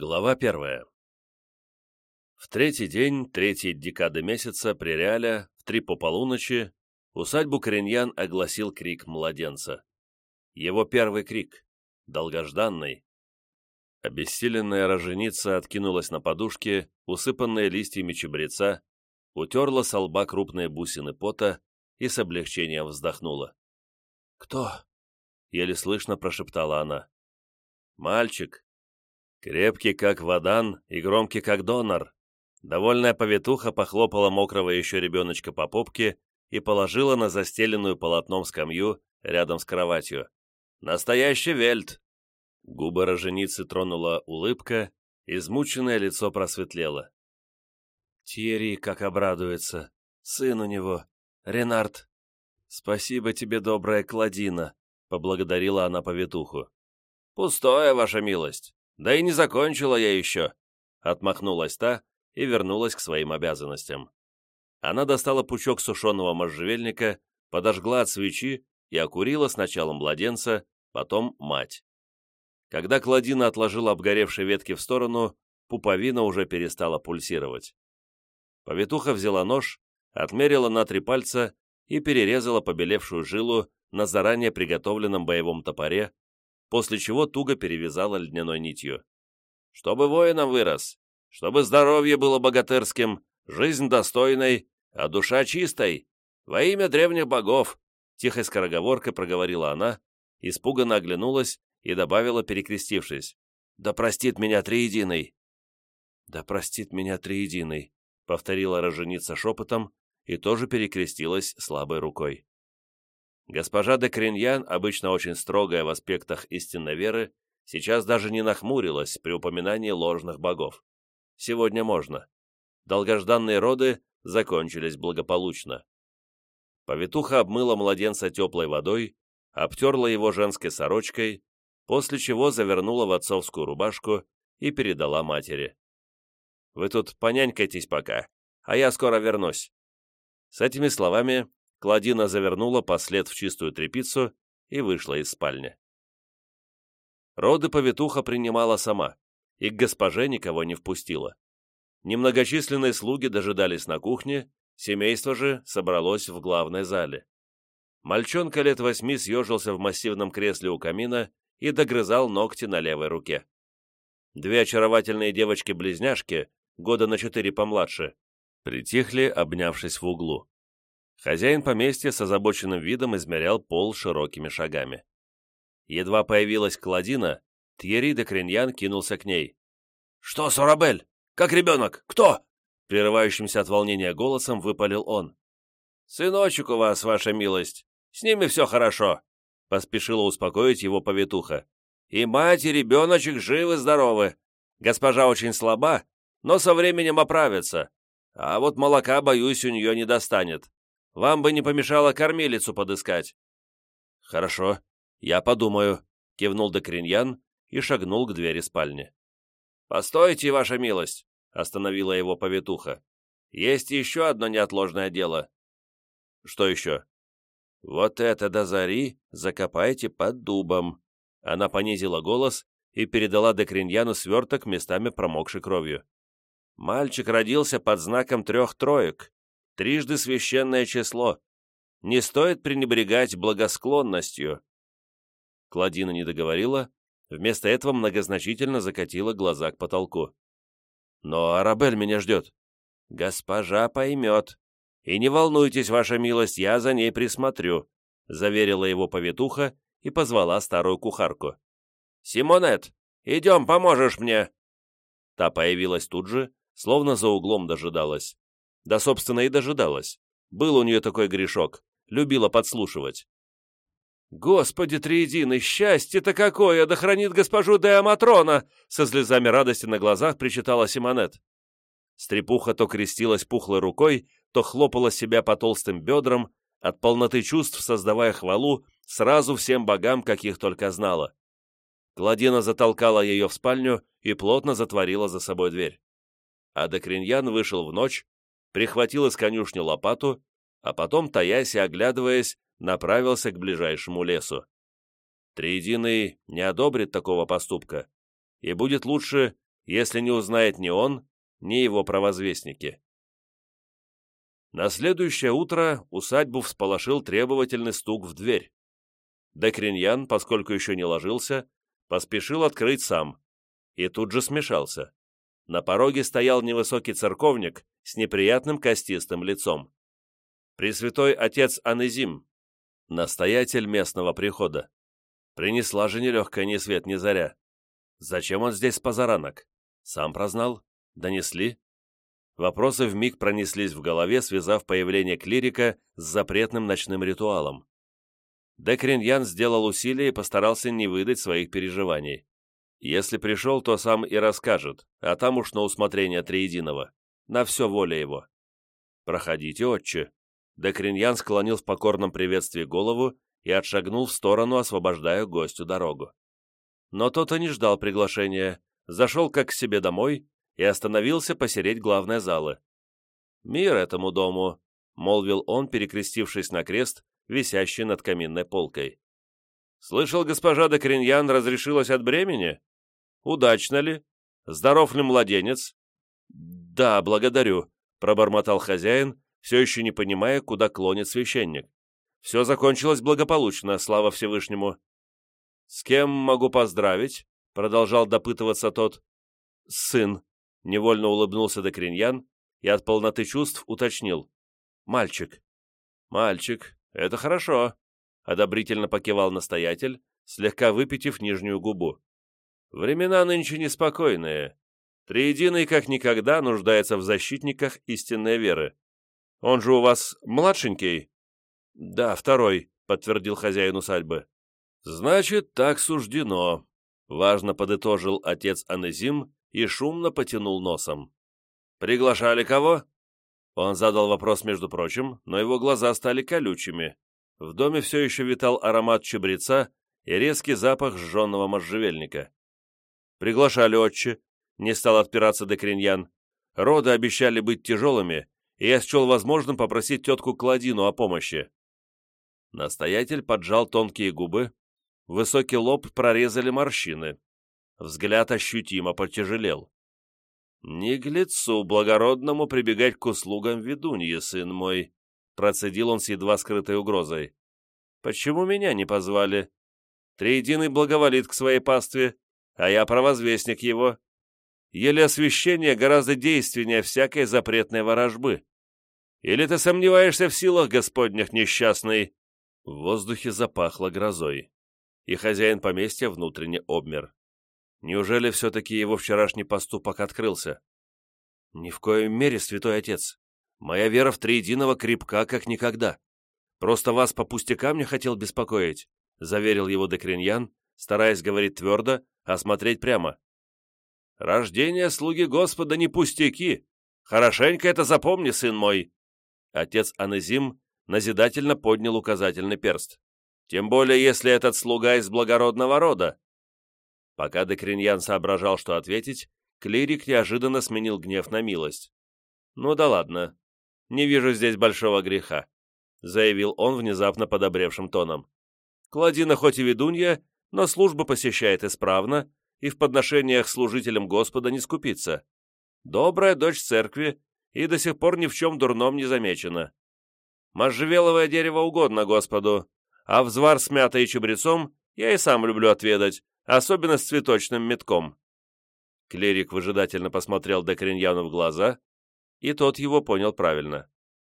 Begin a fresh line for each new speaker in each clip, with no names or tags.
Глава первая. В третий день третьей декады месяца при Реале, в три по полуночи, усадьбу Кореньян огласил крик младенца. Его первый крик, долгожданный. Обессиленная роженица откинулась на подушке, усыпанные листьями чебреца, утерла со лба крупные бусины пота и с облегчением вздохнула. «Кто?» — еле слышно прошептала она. «Мальчик, Крепкий, как водан, и громкий, как донор. Довольная повитуха похлопала мокрого еще ребеночка по попке и положила на застеленную полотном скамью рядом с кроватью. «Настоящий вельт!» Губы роженицы тронула улыбка, измученное лицо просветлело. «Тьерри как обрадуется! Сын у него! Ренард! Спасибо тебе, добрая Кладина!» — поблагодарила она повитуху. «Пустое, ваша милость! «Да и не закончила я еще», — отмахнулась та и вернулась к своим обязанностям. Она достала пучок сушеного можжевельника, подожгла от свечи и окурила сначала младенца, потом мать. Когда Кладина отложила обгоревшие ветки в сторону, пуповина уже перестала пульсировать. Повитуха взяла нож, отмерила на три пальца и перерезала побелевшую жилу на заранее приготовленном боевом топоре, после чего туго перевязала льняной нитью. «Чтобы воином вырос, чтобы здоровье было богатырским, жизнь достойной, а душа чистой, во имя древних богов!» Тихой скороговоркой проговорила она, испуганно оглянулась и добавила, перекрестившись. «Да простит меня Триединый!» «Да простит меня Триединый!» — повторила роженица шепотом и тоже перекрестилась слабой рукой. Госпожа де Криньян, обычно очень строгая в аспектах истинной веры, сейчас даже не нахмурилась при упоминании ложных богов. Сегодня можно. Долгожданные роды закончились благополучно. Повитуха обмыла младенца теплой водой, обтерла его женской сорочкой, после чего завернула в отцовскую рубашку и передала матери. «Вы тут понянькайтесь пока, а я скоро вернусь». С этими словами Кладина завернула послед в чистую тряпицу и вышла из спальни. Роды повитуха принимала сама, и к госпоже никого не впустила. Немногочисленные слуги дожидались на кухне, семейство же собралось в главной зале. Мальчонка лет восьми съежился в массивном кресле у камина и догрызал ногти на левой руке. Две очаровательные девочки-близняшки, года на четыре помладше, притихли, обнявшись в углу. Хозяин поместья с озабоченным видом измерял пол широкими шагами. Едва появилась Кладина, Тьерри де Криньян кинулся к ней. «Что, Сорабель? Как ребенок? Кто?» Прерывающимся от волнения голосом выпалил он. «Сыночек у вас, ваша милость. С ними все хорошо», — поспешила успокоить его повитуха. «И мать, и ребеночек живы-здоровы. Госпожа очень слаба, но со временем оправится. А вот молока, боюсь, у нее не достанет. Вам бы не помешало кормилицу подыскать». «Хорошо, я подумаю», — кивнул Докриньян и шагнул к двери спальни. «Постойте, ваша милость», — остановила его повитуха. «Есть еще одно неотложное дело». «Что еще?» «Вот это до зари закопайте под дубом». Она понизила голос и передала Декриньяну сверток местами промокшей кровью. «Мальчик родился под знаком трех троек трижды священное число. Не стоит пренебрегать благосклонностью». Кладина не договорила, вместо этого многозначительно закатила глаза к потолку. «Но Арабель меня ждет». «Госпожа поймет. И не волнуйтесь, ваша милость, я за ней присмотрю», заверила его повитуха и позвала старую кухарку. «Симонет, идем, поможешь мне!» Та появилась тут же, словно за углом дожидалась. Да, собственно, и дожидалась. Был у нее такой грешок. Любила подслушивать. «Господи триединый, счастье-то какое! Да хранит госпожу Деаматрона!» Со слезами радости на глазах причитала Симонет. Стрепуха то крестилась пухлой рукой, то хлопала себя по толстым бедрам, от полноты чувств создавая хвалу сразу всем богам, каких только знала. Кладина затолкала ее в спальню и плотно затворила за собой дверь. А Декриньян вышел в ночь, прихватил из конюшни лопату, а потом, таясь и оглядываясь, направился к ближайшему лесу. Триединый не одобрит такого поступка, и будет лучше, если не узнает ни он, ни его провозвестники. На следующее утро усадьбу всполошил требовательный стук в дверь. Декриньян, поскольку еще не ложился, поспешил открыть сам, и тут же смешался. На пороге стоял невысокий церковник с неприятным костистым лицом. Пресвятой отец Анезим, настоятель местного прихода. Принесла же нелегкая ни свет ни заря. Зачем он здесь позаранок? Сам прознал? Донесли? Вопросы вмиг пронеслись в голове, связав появление клирика с запретным ночным ритуалом. Декриньян сделал усилие и постарался не выдать своих переживаний. Если пришел, то сам и расскажет, а там уж на усмотрение Триединого. На все воля его. «Проходите, отче». Декриньян склонил в покорном приветствии голову и отшагнул в сторону, освобождая гостю дорогу. Но тот и не ждал приглашения, зашел как к себе домой и остановился посереть главной залы. «Мир этому дому», — молвил он, перекрестившись на крест, висящий над каминной полкой. «Слышал, госпожа де Криньян разрешилась от бремени? Удачно ли? Здоров ли младенец?» «Да, благодарю», — пробормотал хозяин, все еще не понимая, куда клонит священник. «Все закончилось благополучно, слава Всевышнему». «С кем могу поздравить?» — продолжал допытываться тот. «Сын», Невольно улыбнулся Докриньян и от полноты чувств уточнил. «Мальчик». «Мальчик, это хорошо», — одобрительно покивал настоятель, слегка выпитив нижнюю губу. «Времена нынче неспокойные. Триединый как никогда нуждается в защитниках истинной веры. Он же у вас младшенький?» «Да, второй», — подтвердил хозяин усадьбы. «Значит, так суждено», — важно подытожил отец Анезим, и шумно потянул носом. «Приглашали кого?» Он задал вопрос, между прочим, но его глаза стали колючими. В доме все еще витал аромат чабреца и резкий запах сжженного можжевельника. «Приглашали отче», — не стал отпираться Декриньян. «Роды обещали быть тяжелыми, и я счел возможным попросить тетку Кладину о помощи». Настоятель поджал тонкие губы, высокий лоб прорезали морщины. Взгляд ощутимо потяжелел. «Не к лицу благородному прибегать к услугам ведуньи, сын мой», процедил он с едва скрытой угрозой. «Почему меня не позвали? Триединый благоволит к своей пастве, а я провозвестник его. Еле освящение гораздо действеннее всякой запретной ворожбы. Или ты сомневаешься в силах господних несчастный?» В воздухе запахло грозой, и хозяин поместья внутренне обмер. Неужели все-таки его вчерашний поступок открылся? Ни в коем мере, святой отец. Моя вера в Триединого крепка, как никогда. Просто вас по пустякам не хотел беспокоить, заверил его Декриньян, стараясь говорить твердо, а смотреть прямо. Рождение слуги Господа не пустяки. Хорошенько это запомни, сын мой. Отец Анезим назидательно поднял указательный перст. Тем более, если этот слуга из благородного рода. Пока Декриньян соображал, что ответить, клирик неожиданно сменил гнев на милость. «Ну да ладно, не вижу здесь большого греха», — заявил он внезапно подобревшим тоном. «Кладина хоть и ведунья, но службу посещает исправно и в подношениях служителям Господа не скупится. Добрая дочь церкви и до сих пор ни в чем дурном не замечена. Можжевеловое дерево угодно Господу, а взвар с мятой и чабрецом я и сам люблю отведать, особенно с цветочным метком. Клерик выжидательно посмотрел Декриньяну в глаза, и тот его понял правильно,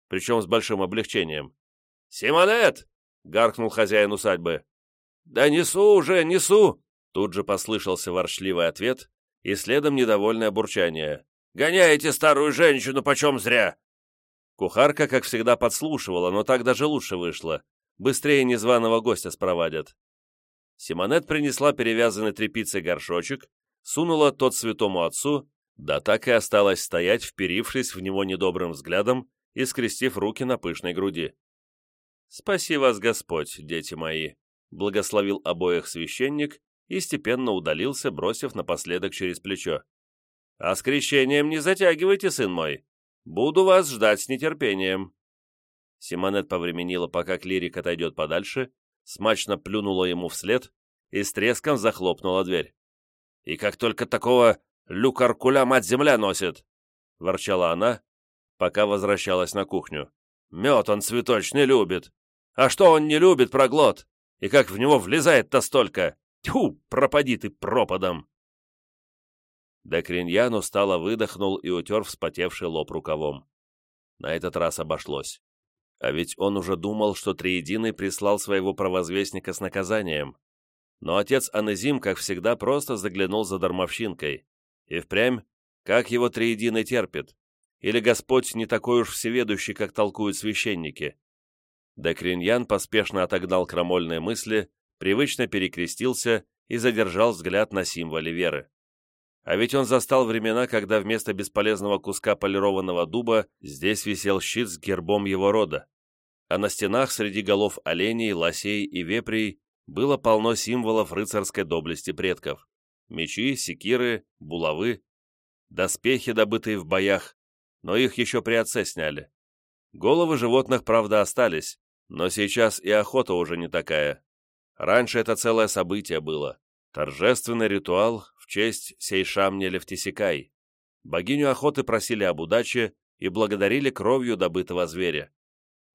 причем с большим облегчением. «Симонет!» — гаркнул хозяин усадьбы. «Да несу уже, несу!» Тут же послышался воршливый ответ и следом недовольное бурчание. «Гоняете старую женщину почем зря!» Кухарка, как всегда, подслушивала, но так даже лучше вышло. Быстрее незваного гостя спровадят. Симонет принесла перевязанный тряпицей горшочек, сунула тот святому отцу, да так и осталась стоять, вперившись в него недобрым взглядом и скрестив руки на пышной груди. «Спаси вас, Господь, дети мои!» — благословил обоих священник и степенно удалился, бросив напоследок через плечо. «А с крещением не затягивайте, сын мой! Буду вас ждать с нетерпением!» Симонет повременила, пока клирик отойдет подальше, смачно плюнула ему вслед и с треском захлопнула дверь. И как только такого Люкаркуля мать-земля носит!» — ворчала она, пока возвращалась на кухню. «Мед он цветочный любит. А что он не любит, проглот? И как в него влезает-то столько? Тьфу, пропади ты пропадом!» Декриньян устало выдохнул и утер вспотевший лоб рукавом. На этот раз обошлось. А ведь он уже думал, что Триединый прислал своего провозвестника с наказанием. Но отец Анезим, как всегда, просто заглянул за дармовщинкой. И впрямь, как его Триединый терпит? Или Господь не такой уж всеведущий, как толкуют священники? Декриньян поспешно отогнал крамольные мысли, привычно перекрестился и задержал взгляд на символе веры. А ведь он застал времена, когда вместо бесполезного куска полированного дуба здесь висел щит с гербом его рода, а на стенах среди голов оленей, лосей и вепрей было полно символов рыцарской доблести предков. Мечи, секиры, булавы, доспехи, добытые в боях, но их еще при отце сняли. Головы животных, правда, остались, но сейчас и охота уже не такая. Раньше это целое событие было. Торжественный ритуал в честь Сейшамни Левтисикай. Богиню охоты просили об удаче и благодарили кровью добытого зверя.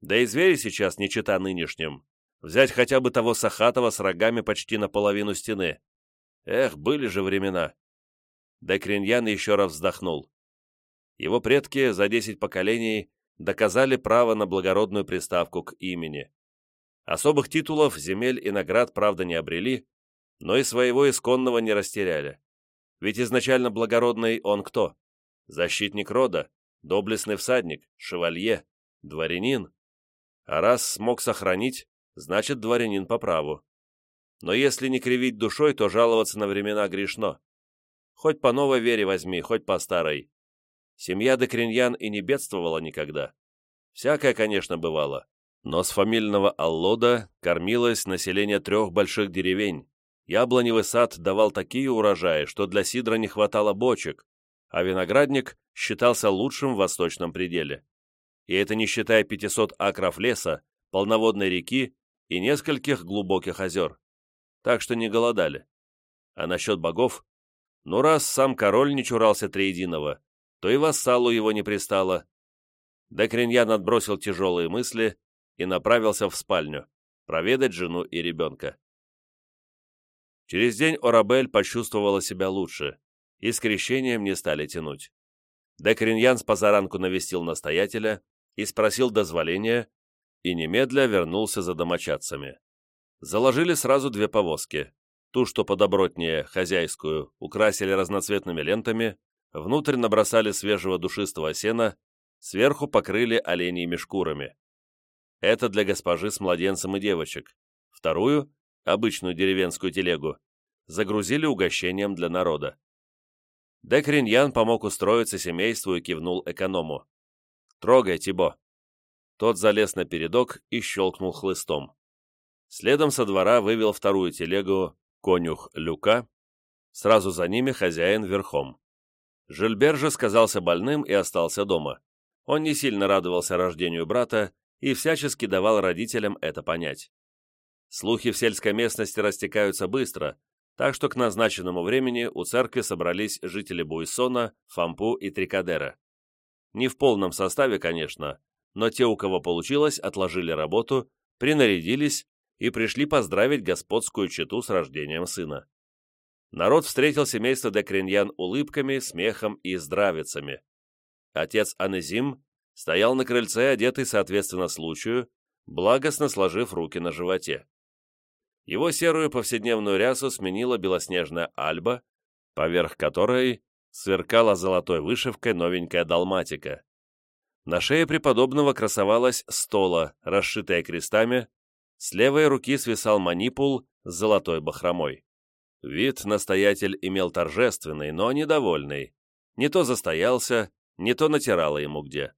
Да и звери сейчас не чита нынешним. Взять хотя бы того Сахатова с рогами почти наполовину стены. Эх, были же времена. Декриньян еще раз вздохнул. Его предки за десять поколений доказали право на благородную приставку к имени. Особых титулов, земель и наград, правда, не обрели, но и своего исконного не растеряли. Ведь изначально благородный он кто? Защитник рода, доблестный всадник, шевалье, дворянин. А раз смог сохранить, значит дворянин по праву. Но если не кривить душой, то жаловаться на времена грешно. Хоть по новой вере возьми, хоть по старой. Семья Декриньян и не бедствовала никогда. Всякое, конечно, бывало. Но с фамильного Аллода кормилось население трех больших деревень, Яблоневый сад давал такие урожаи, что для сидра не хватало бочек, а виноградник считался лучшим в восточном пределе. И это не считая 500 акров леса, полноводной реки и нескольких глубоких озер. Так что не голодали. А насчет богов? Ну, раз сам король не чурался триединого, то и вассалу его не пристало. Декриньян отбросил тяжелые мысли и направился в спальню, проведать жену и ребенка. Через день Орабель почувствовала себя лучше, и с крещением не стали тянуть. Декриньян с позаранку навестил настоятеля и спросил дозволения, и немедля вернулся за домочадцами. Заложили сразу две повозки. Ту, что подобротнее, хозяйскую, украсили разноцветными лентами, внутрь набросали свежего душистого сена, сверху покрыли оленьими шкурами. Это для госпожи с младенцем и девочек. Вторую обычную деревенскую телегу, загрузили угощением для народа. Декриньян помог устроиться семейству и кивнул эконому. «Трогай, Тибо!» Тот залез на передок и щелкнул хлыстом. Следом со двора вывел вторую телегу конюх Люка, сразу за ними хозяин верхом. Жильбер же сказался больным и остался дома. Он не сильно радовался рождению брата и всячески давал родителям это понять. Слухи в сельской местности растекаются быстро, так что к назначенному времени у церкви собрались жители Буйсона, Фампу и Трикадера. Не в полном составе, конечно, но те, у кого получилось, отложили работу, принарядились и пришли поздравить господскую чету с рождением сына. Народ встретил семейство Декриньян улыбками, смехом и здравицами. Отец Анезим стоял на крыльце, одетый соответственно случаю, благостно сложив руки на животе. Его серую повседневную рясу сменила белоснежная альба, поверх которой сверкала золотой вышивкой новенькая далматика. На шее преподобного красовалась стола, расшитая крестами, с левой руки свисал манипул с золотой бахромой. Вид настоятель имел торжественный, но недовольный. Не то застоялся, не то натирало ему где.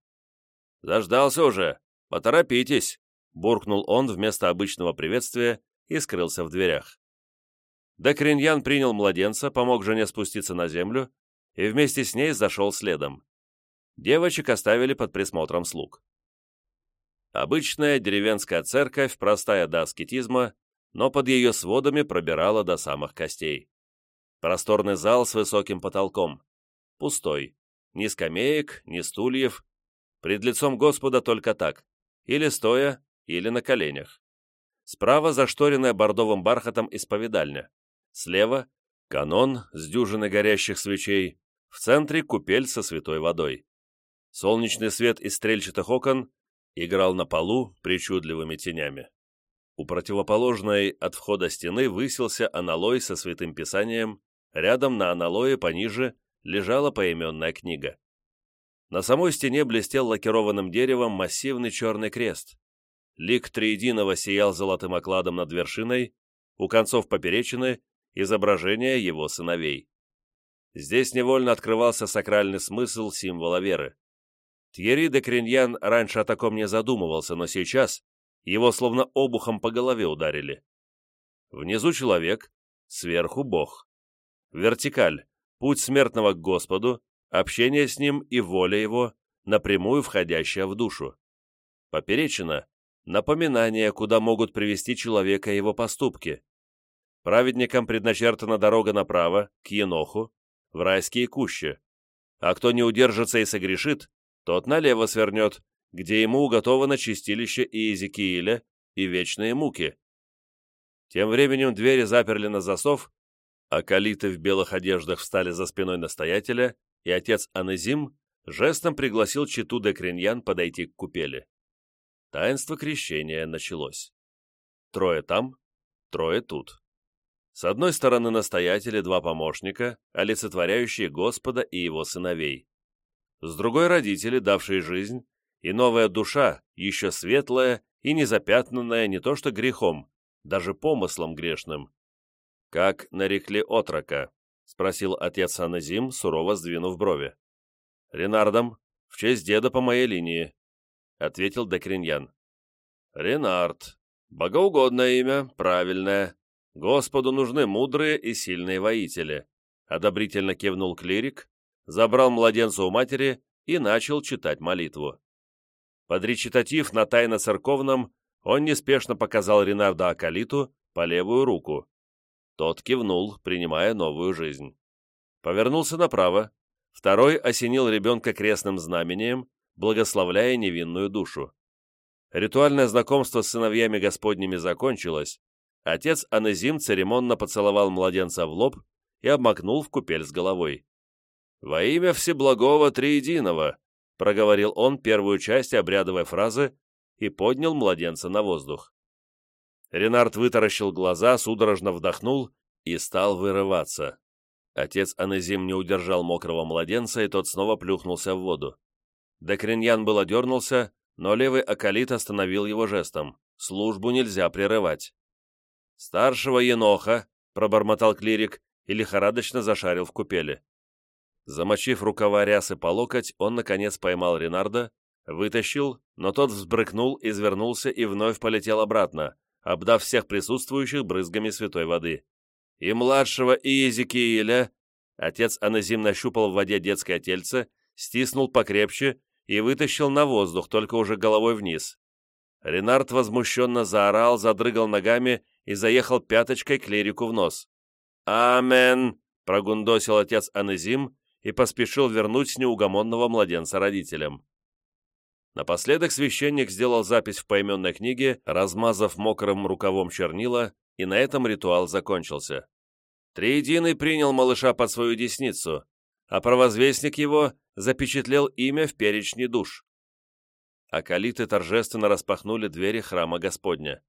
«Заждался уже! Поторопитесь!» — буркнул он вместо обычного приветствия и скрылся в дверях. Декриньян принял младенца, помог жене спуститься на землю и вместе с ней зашел следом. Девочек оставили под присмотром слуг. Обычная деревенская церковь, простая до аскетизма, но под ее сводами пробирала до самых костей. Просторный зал с высоким потолком, пустой. Ни скамеек, ни стульев. Пред лицом Господа только так. Или стоя, или на коленях. Справа зашторенная бордовым бархатом исповедальня. Слева — канон с дюжиной горящих свечей. В центре — купель со святой водой. Солнечный свет из стрельчатых окон играл на полу причудливыми тенями. У противоположной от входа стены высился аналой со святым писанием, рядом на аналое пониже лежала поименная книга. На самой стене блестел лакированным деревом массивный черный крест. Лик Триединого сиял золотым окладом над вершиной, у концов поперечины изображение его сыновей. Здесь невольно открывался сакральный смысл символа веры. Тьерри де Криньян раньше о таком не задумывался, но сейчас его словно обухом по голове ударили. Внизу человек, сверху Бог. Вертикаль, путь смертного к Господу, общение с Ним и воля Его, напрямую входящая в душу. Поперечина — напоминание, куда могут привести человека его поступки. Праведникам предначертана дорога направо, к Еноху, в райские кущи, а кто не удержится и согрешит, тот налево свернет, где ему уготовано чистилище Иезекииля и вечные муки. Тем временем двери заперли на засов, а калиты в белых одеждах встали за спиной настоятеля, и отец Анезим жестом пригласил читу де Криньян подойти к купели. Таинство крещения началось. Трое там, трое тут. С одной стороны настоятели два помощника, олицетворяющие Господа и его сыновей. С другой родители, давшие жизнь, и новая душа, еще светлая и незапятнанная не то что грехом, даже помыслом грешным. «Как нарекли отрока?» — спросил отец Аназим, сурово сдвинув брови. «Ренардом, в честь деда по моей линии», — ответил Декриньян. «Ренард. Богоугодное имя, правильное. Господу нужны мудрые и сильные воители», — одобрительно кивнул клирик, забрал младенца у матери и начал читать молитву. Под речитатив на тайно-церковном он неспешно показал Ренарда Акалиту по левую руку. Тот кивнул, принимая новую жизнь. Повернулся направо. Второй осенил ребенка крестным знамением, благословляя невинную душу. Ритуальное знакомство с сыновьями Господними закончилось. Отец Анезим церемонно поцеловал младенца в лоб и обмакнул в купель с головой. «Во имя Всеблагого Триединого!» — проговорил он первую часть обрядовой фразы и поднял младенца на воздух. Ренард вытаращил глаза, судорожно вдохнул и стал вырываться. Отец Анезим не удержал мокрого младенца, и тот снова плюхнулся в воду. Декриньян было дернулся, но левый акалит остановил его жестом. Службу нельзя прерывать. «Старшего еноха», — пробормотал клирик и лихорадочно зашарил в купели. Замочив рукава рясы по локоть, он, наконец, поймал Ренарда, вытащил, но тот взбрыкнул, извернулся и вновь полетел обратно, обдав всех присутствующих брызгами святой воды. И младшего Иезекииля отец Аназим нащупал в воде детское тельце, стиснул покрепче и вытащил на воздух, только уже головой вниз. Ренард возмущенно заорал, задрыгал ногами и заехал пяточкой клирику в нос. «Амен!» — прогундосил отец Аназим и поспешил вернуть неугомонного младенца родителям. Напоследок священник сделал запись в поименной книге, размазав мокрым рукавом чернила, и на этом ритуал закончился. Триединый принял малыша под свою десницу, а провозвестник его запечатлел имя в перечне душ. Акалиты торжественно распахнули двери храма Господня,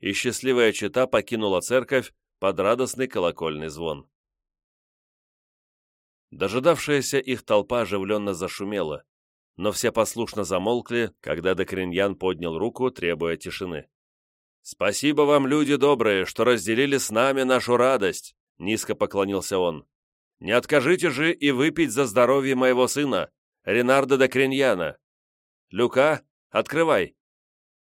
и счастливая чета покинула церковь под радостный колокольный звон. Дожидавшаяся их толпа оживленно зашумела, но все послушно замолкли, когда Декриньян поднял руку, требуя тишины. «Спасибо вам, люди добрые, что разделили с нами нашу радость!» — низко поклонился он. «Не откажите же и выпить за здоровье моего сына, Ренардо Декриньяна! Люка, открывай!»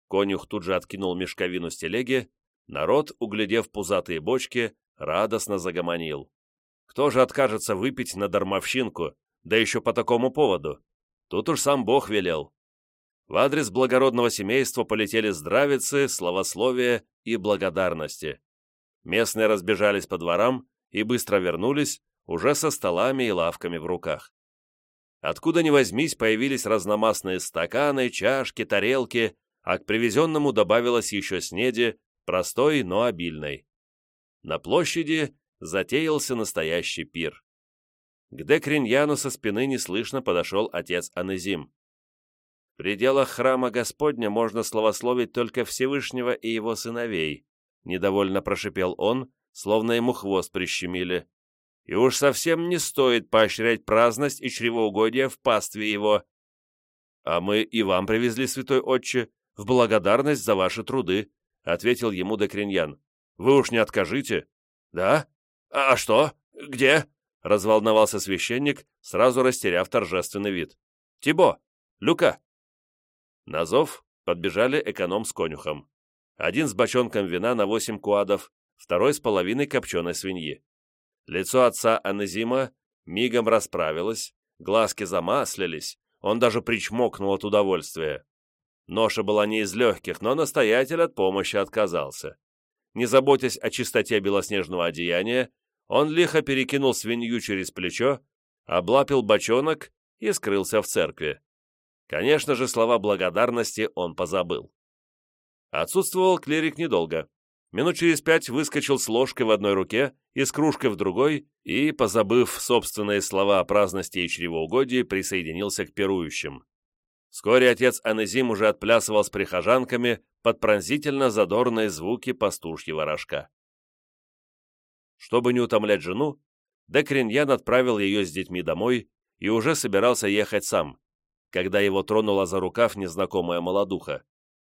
Конюх тут же откинул мешковину с телеги, народ, углядев пузатые бочки, радостно загомонил. Кто же откажется выпить на дармовщинку, да еще по такому поводу? Тут уж сам Бог велел. В адрес благородного семейства полетели здравицы, словословия и благодарности. Местные разбежались по дворам и быстро вернулись, уже со столами и лавками в руках. Откуда ни возьмись, появились разномастные стаканы, чашки, тарелки, а к привезенному добавилось еще снеди, простой, но обильной. На площади затеялся настоящий пир. К Декриньяну со спины неслышно подошел отец Анезим. В пределах храма Господня можно словословить только Всевышнего и его сыновей, недовольно прошипел он, словно ему хвост прищемили. И уж совсем не стоит поощрять праздность и чревоугодие в пастве его. А мы и вам привезли, святой отче, в благодарность за ваши труды, ответил ему Декриньян. Вы уж не откажите. Да? А что? Где? разволновался священник, сразу растеряв торжественный вид. «Тибо! Люка!» На зов подбежали эконом с конюхом. Один с бочонком вина на восемь куадов, второй с половиной копченой свиньи. Лицо отца Анезима мигом расправилось, глазки замаслились, он даже причмокнул от удовольствия. Ноша была не из легких, но настоятель от помощи отказался. Не заботясь о чистоте белоснежного одеяния, он лихо перекинул свинью через плечо, облапил бочонок и скрылся в церкви. Конечно же, слова благодарности он позабыл. Отсутствовал клирик недолго. Минут через пять выскочил с ложкой в одной руке и с кружкой в другой и, позабыв собственные слова о праздности и чревоугодии, присоединился к пирующим. Вскоре отец Анезим уже отплясывал с прихожанками под пронзительно задорные звуки пастушьего рожка. Чтобы не утомлять жену, Декриньян отправил ее с детьми домой и уже собирался ехать сам, когда его тронула за рукав незнакомая молодуха.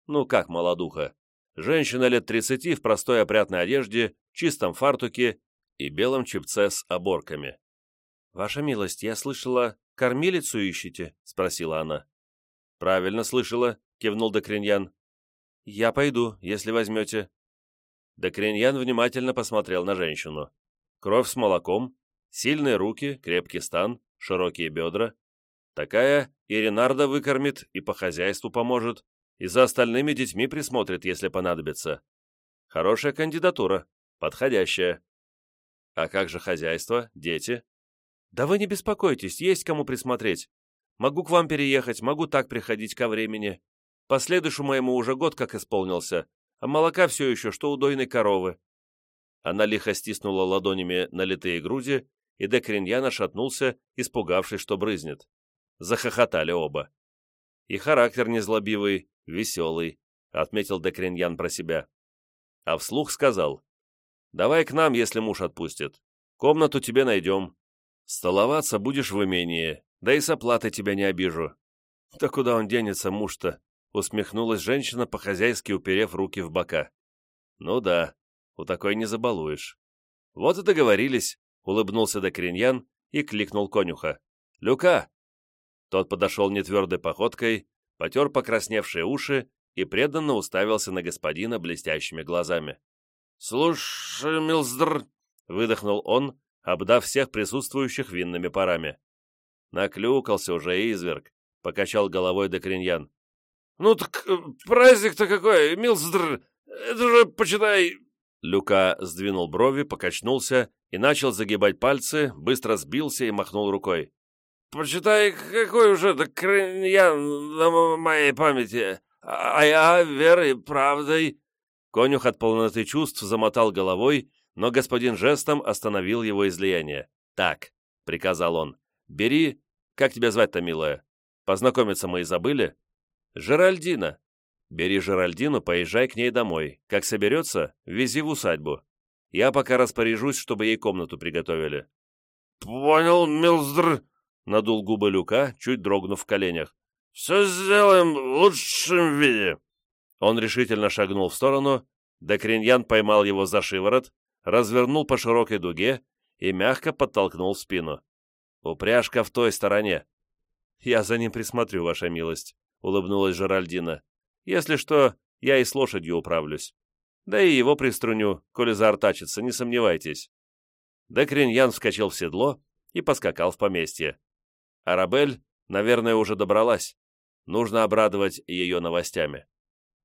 Ну как молодуха? Женщина лет тридцати в простой опрятной одежде, чистом фартуке и белом чепце с оборками. «Ваша милость, я слышала, кормилицу ищете?» — спросила она. «Правильно слышала», — кивнул Декриньян. «Я пойду, если возьмете». Декриньян внимательно посмотрел на женщину. Кровь с молоком, сильные руки, крепкий стан, широкие бедра. Такая и Ренарда выкормит, и по хозяйству поможет, и за остальными детьми присмотрит, если понадобится. Хорошая кандидатура, подходящая. А как же хозяйство, дети? Да вы не беспокойтесь, есть кому присмотреть. Могу к вам переехать, могу так приходить ко времени. Последующему моему уже год как исполнился, а молока все еще, что у дойной коровы». Она лихо стиснула ладонями налитые груди, и Декриньян шатнулся, испугавшись, что брызнет. Захохотали оба. «И характер незлобивый, веселый», — отметил Декриньян про себя. А вслух сказал, «Давай к нам, если муж отпустит. Комнату тебе найдем. Столоваться будешь в имении, да и с оплатой тебя не обижу». «Да куда он денется, муж-то?» Усмехнулась женщина, по-хозяйски уперев руки в бока. «Ну да, у такой не забалуешь». «Вот и договорились», — улыбнулся Докриньян и кликнул конюха. «Люка!» Тот подошел нетвердой походкой, потер покрасневшие уши и преданно уставился на господина блестящими глазами. «Слушай, Милздр!» — выдохнул он, обдав всех присутствующих винными парами. Наклюкался уже изверг, покачал головой Докриньян. «Ну так э, праздник-то какой, Милздр! Это же, почитай...» Люка сдвинул брови, покачнулся и начал загибать пальцы, быстро сбился и махнул рукой. «Почитай, какой уже так я на моей памяти, а я верой, правдой...» Конюх от полноты чувств замотал головой, но господин жестом остановил его излияние. «Так», — приказал он, — «бери... Как тебя звать-то, милая? Познакомиться мы и забыли?» «Жеральдина. Бери Жеральдину, поезжай к ней домой. Как соберется, вези в усадьбу. Я пока распоряжусь, чтобы ей комнату приготовили». «Понял, Милздр», — надул губы Люка, чуть дрогнув в коленях. «Все сделаем в лучшем виде». Он решительно шагнул в сторону, Декриньян поймал его за шиворот, развернул по широкой дуге и мягко подтолкнул в спину. «Упряжка в той стороне. Я за ним присмотрю, ваша милость». — улыбнулась Жеральдина. «Если что, я и с лошадью управлюсь. Да и его приструню, коли заортачится, не сомневайтесь». Декриньян вскочил в седло и поскакал в поместье. Арабель, наверное, уже добралась. Нужно обрадовать ее новостями.